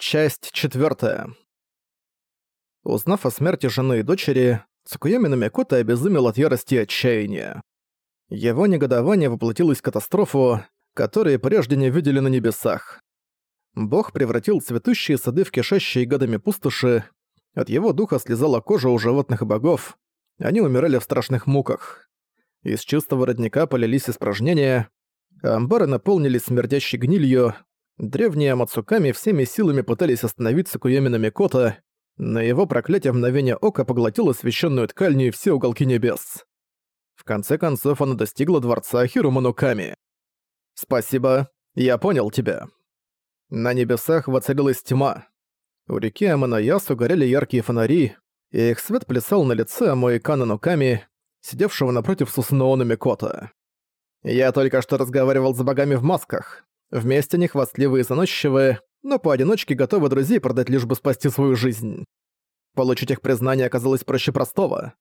Часть четвертая. Узнав о смерти жены и дочери, Цукуями Намикото обезумел от ярости и отчаяния. Его негодование воплотилось в катастрофу, которую прежде не видели на небесах. Бог превратил цветущие сады в кишащие гадами пустоши, от его духа слезала кожа у животных и богов, они умирали в страшных муках. Из чистого родника полились испражнения, амбары наполнились смердящей гнилью, Древние Мацуками всеми силами пытались остановить Сакуями Микото, но его проклятие мгновение ока поглотило священную ткальню и все уголки небес. В конце концов, она достигла дворца Хирумануками. «Спасибо, я понял тебя». На небесах воцарилась тьма. У реки Аманаясу горели яркие фонари, и их свет плясал на лице Амоикана Нуками, сидевшего напротив Сусуноона Микото. «Я только что разговаривал с богами в масках. Вместе они хвастливые и заносчивые, но поодиночке готовы друзей продать лишь бы спасти свою жизнь. Получить их признание оказалось проще простого.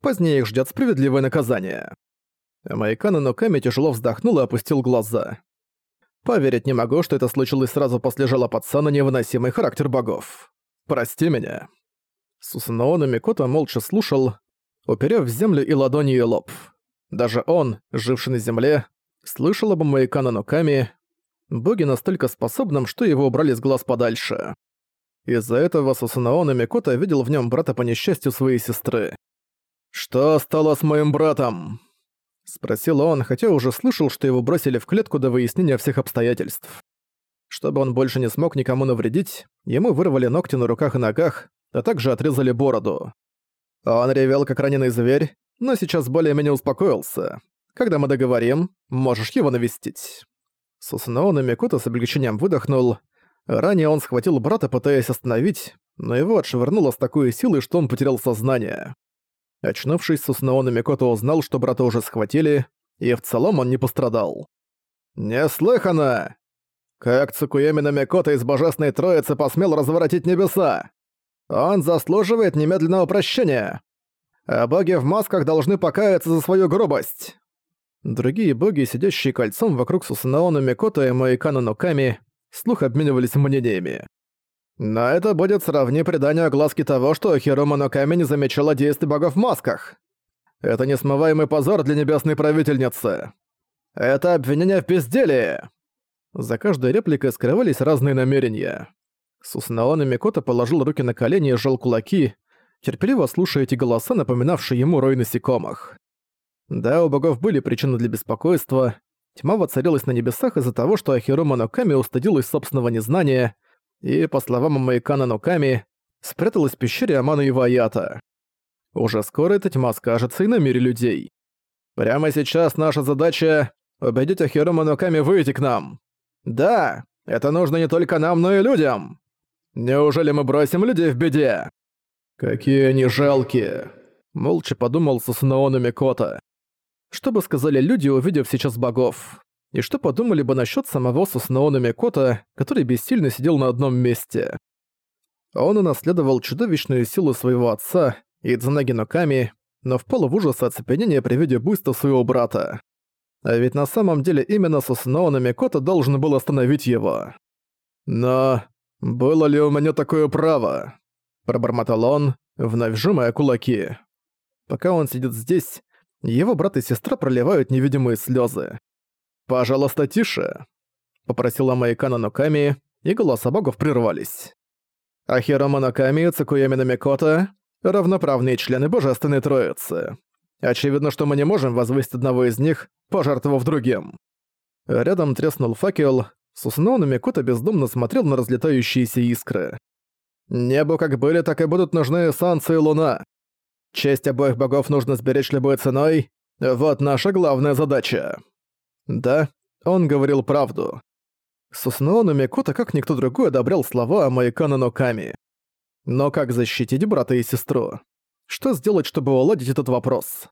Позднее их ждет справедливое наказание. Майкана Ноками тяжело вздохнул и опустил глаза. Поверить не могу, что это случилось сразу после жалоб отца на невыносимый характер богов. Прости меня. Сусанаона Микото молча слушал, уперев в землю и ладони и лоб. Даже он, живший на земле, слышал об Майкана Ноками, боги настолько способным, что его убрали с глаз подальше. Из-за этого Сусанаон и Микото видел в нем брата по несчастью своей сестры. «Что стало с моим братом?» Спросил он, хотя уже слышал, что его бросили в клетку до выяснения всех обстоятельств. Чтобы он больше не смог никому навредить, ему вырвали ногти на руках и ногах, а также отрезали бороду. Он ревел как раненый зверь, но сейчас более-менее успокоился. Когда мы договорим, можешь его навестить. Сусанаон и Микото с облегчением выдохнул. Ранее он схватил брата, пытаясь остановить, но его отшвырнуло с такой силой, что он потерял сознание. Очнувшись, Сусанаон и Микото узнал, что брата уже схватили, и в целом он не пострадал. «Неслыханно! Как Цукуемина Микото из Божественной Троицы посмел разворотить небеса! Он заслуживает немедленного прощения! А боги в масках должны покаяться за свою грубость!» Другие боги, сидящие кольцом вокруг Сусанаона Микото и Маикана Ноками, слух обменивались мнениями. Но это будет сравни преданию огласки того, что Хирома Ноками не замечала действий богов в масках. Это несмываемый позор для небесной правительницы. Это обвинение в безделии. За каждой репликой скрывались разные намерения. Сусанаон Микото положил руки на колени и сжал кулаки, терпеливо слушая эти голоса, напоминавшие ему рой насекомых. Да, у богов были причины для беспокойства. Тьма воцарилась на небесах из-за того, что Ахирума Ноками устыдилась собственного незнания и, по словам Майкана Ноками, спряталась в пещере Амана Иваята. Уже скоро эта тьма скажется и на мире людей. Прямо сейчас наша задача — убедить Ахирума Ноками выйти к нам. Да, это нужно не только нам, но и людям. Неужели мы бросим людей в беде? Какие они жалкие. Молча подумал Сусунаону Микота. Что бы сказали люди, увидев сейчас богов? И что подумали бы насчет самого Суснаона Микота, который бессильно сидел на одном месте? Он унаследовал чудовищную силу своего отца, Идзунаги Ноками, но впал в ужас от оцепенения при виде буйства своего брата. А ведь на самом деле именно Сусунаона Микота должен был остановить его. Но было ли у меня такое право? Пробормотал он, вновь сжимая кулаки. Пока он сидит здесь, его брат и сестра проливают невидимые слезы. «Пожалуйста, тише!» — попросила Майкана Ноками, и голоса богов прервались. Ахирома Ноками и Цукуями Намикото — равноправные члены Божественной Троицы. Очевидно, что мы не можем возвысить одного из них, пожертвовав другим. Рядом треснул факел, Сусуноу Намикото бездумно смотрел на разлетающиеся искры. Небу как были, так и будут нужны солнце и луна. Честь обоих богов нужно сберечь любой ценой. Вот наша главная задача. Да, он говорил правду. Сусунону Микото как никто другой одобрял слова Майкана Ноками. Но как защитить брата и сестру? Что сделать, чтобы уладить этот вопрос?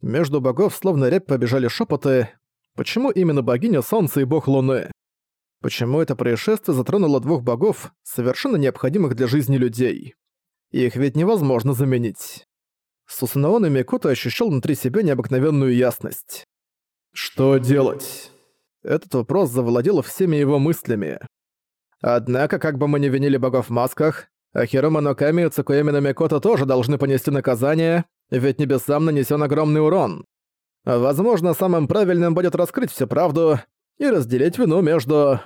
Между богов словно рябь побежали шепоты. Почему именно богиня Солнца и бог Луны? Почему это происшествие затронуло двух богов, совершенно необходимых для жизни людей? Их ведь невозможно заменить. Сусанаон и Микото ощущал внутри себя необыкновенную ясность. Что делать? Этот вопрос завладел всеми его мыслями. Однако, как бы мы ни винили богов в масках, Ахирома Ноками и Цукуэми Намикото тоже должны понести наказание, ведь небесам нанесен огромный урон. Возможно, самым правильным будет раскрыть всю правду и разделить вину между...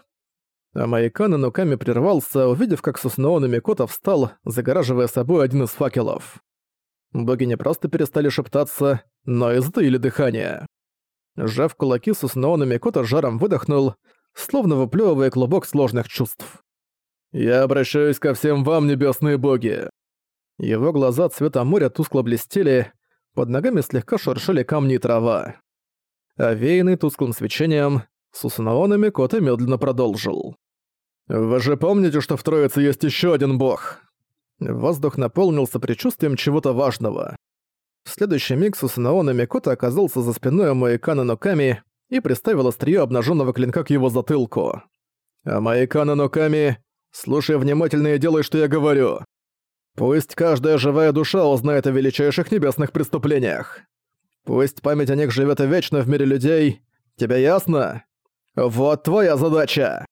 А Маикана Нуками прервался, увидев, как Сусуноо Намикото встал, загораживая собой один из факелов. Боги не просто перестали шептаться, но и затаили дыхание. Сжав кулаки, Сусуноо Намикото жаром выдохнул, словно выплёвывая клубок сложных чувств. «Я обращаюсь ко всем вам, небесные боги!» Его глаза цвета моря тускло блестели, под ногами слегка шуршали камни и трава. Овеянный тусклым свечением, Сусунао Намикото медленно продолжил. «Вы же помните, что в Троице есть еще один бог?» Воздух наполнился предчувствием чего-то важного. В следующий миг Сусанао Намикото оказался за спиной Маикана Ноками и приставил острие обнаженного клинка к его затылку. «А Маикана Ноками, слушай внимательно и делай, что я говорю. Пусть каждая живая душа узнает о величайших небесных преступлениях. Пусть память о них живет вечно в мире людей. Тебе ясно? Вот твоя задача!»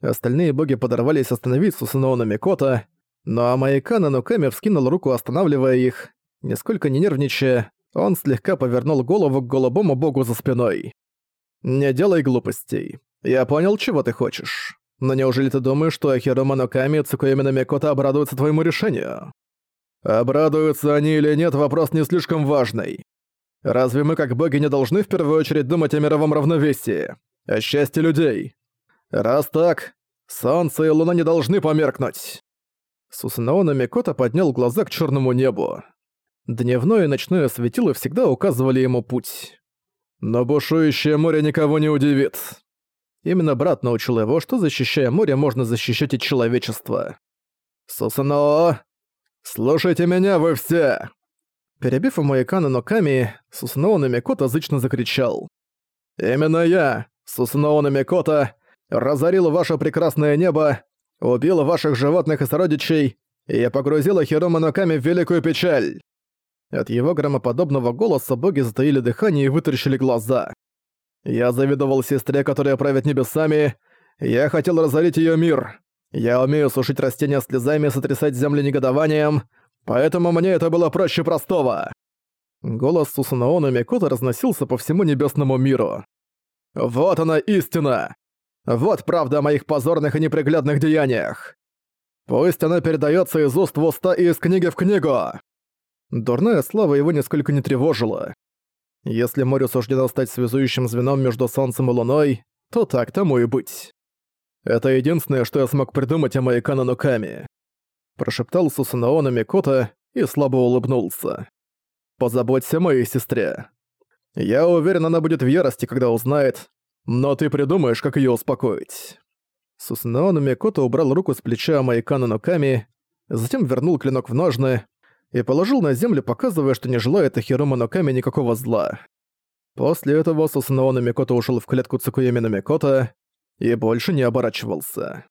Остальные боги подорвались остановить Сусаноу Намикото, но Амаикана Нуками вскинул руку, останавливая их. Нисколько не нервничая, он слегка повернул голову к голубому богу за спиной. «Не делай глупостей. Я понял, чего ты хочешь. Но неужели ты думаешь, что Ахирома Нуками и Цукуэми Намикото обрадуются твоему решению? Обрадуются они или нет, вопрос не слишком важный. Разве мы как боги не должны в первую очередь думать о мировом равновесии? О счастье людей? Раз так, солнце и луна не должны померкнуть. Сусанаона Микото поднял глаза к черному небу. Дневное и ночное светило всегда указывали ему путь. Но бушующее море никого не удивит. Именно брат научил его, что защищая море, можно защищать и человечество. «Сусанао! Слушайте меня, вы все!» Перебив Амаякана Ноками, Сусанао Намикото зычно закричал. «Именно я, Сусанао Намикото, разорил ваше прекрасное небо, убил ваших животных и сородичей, и я погрузила Хирома Ноками в великую печаль!» От его громоподобного голоса боги затаили дыхание и вытаращили глаза. «Я завидовал сестре, которая правит небесами. Я хотел разорить ее мир. Я умею сушить растения слезами и сотрясать землю негодованием, поэтому мне это было проще простого». Голос Сусанаона Микото разносился по всему небесному миру. «Вот она истина! Вот правда о моих позорных и неприглядных деяниях. Пусть она передается из уст в уста и из книги в книгу. Дурная слава его нисколько не тревожила. Если морю суждено стать связующим звеном между Солнцем и Луной, то так тому и быть. Это единственное, что я смог придумать о Маякана Нуками. Прошептал Сусанаона Микота и слабо улыбнулся. «Позаботься о моей сестре. Я уверен, она будет в ярости, когда узнает, но ты придумаешь, как её успокоить». Сусанаона Микото убрал руку с плеча Майкана Ноками, затем вернул клинок в ножны и положил на землю, показывая, что не желает Ахирома Ноками никакого зла. После этого Сусанаона Микото ушел в клетку Цукуями Микото и больше не оборачивался.